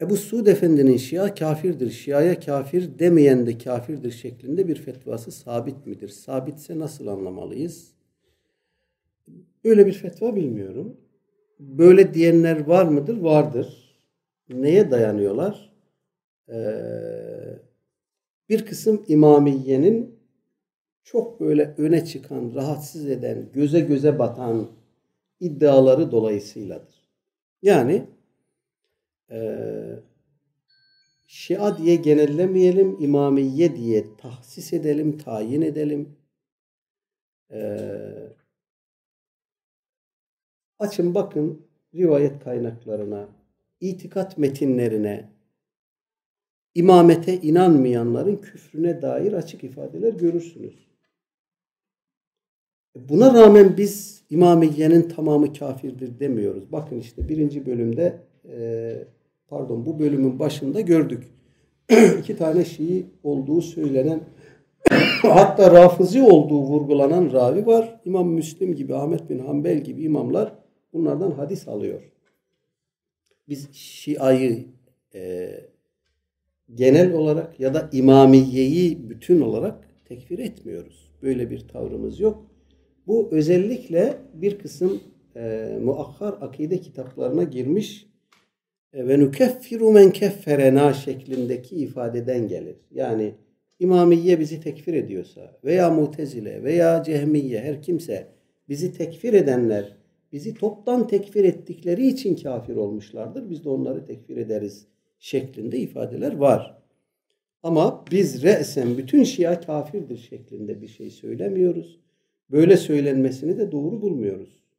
Ebu Suud Efendi'nin Şia kafirdir, Şia'ya kafir demeyen de kafirdir şeklinde bir fetvası sabit midir? Sabitse nasıl anlamalıyız? Böyle bir fetva bilmiyorum. Böyle diyenler var mıdır? Vardır. Neye dayanıyorlar? Ee, bir kısım imamiyenin çok böyle öne çıkan, rahatsız eden, göze göze batan iddiaları dolayısıyladır. Yani e, Şia diye genellemeyelim, İmamiye diye tahsis edelim, tayin edelim. E, açın bakın rivayet kaynaklarına, itikat metinlerine, imamete inanmayanların küfrüne dair açık ifadeler görürsünüz. Buna rağmen biz İmamiye'nin tamamı kafirdir demiyoruz. Bakın işte birinci bölümde e, pardon bu bölümün başında gördük. İki tane Şii olduğu söylenen hatta Rafizi olduğu vurgulanan ravi var. İmam Müslim gibi, Ahmet bin Hanbel gibi imamlar bunlardan hadis alıyor. Biz Şia'yı e, genel olarak ya da İmamiye'yi bütün olarak tekfir etmiyoruz. Böyle bir tavrımız yok. Bu özellikle bir kısım e, muakhar akide kitaplarına girmiş ve nükeffiru men kefferena şeklindeki ifadeden gelir. Yani İmamiye bizi tekfir ediyorsa veya Mutezile veya Cehmiye her kimse bizi tekfir edenler bizi toptan tekfir ettikleri için kafir olmuşlardır. Biz de onları tekfir ederiz şeklinde ifadeler var. Ama biz re'sen bütün Şia kafirdir şeklinde bir şey söylemiyoruz. Böyle söylenmesini de doğru bulmuyoruz.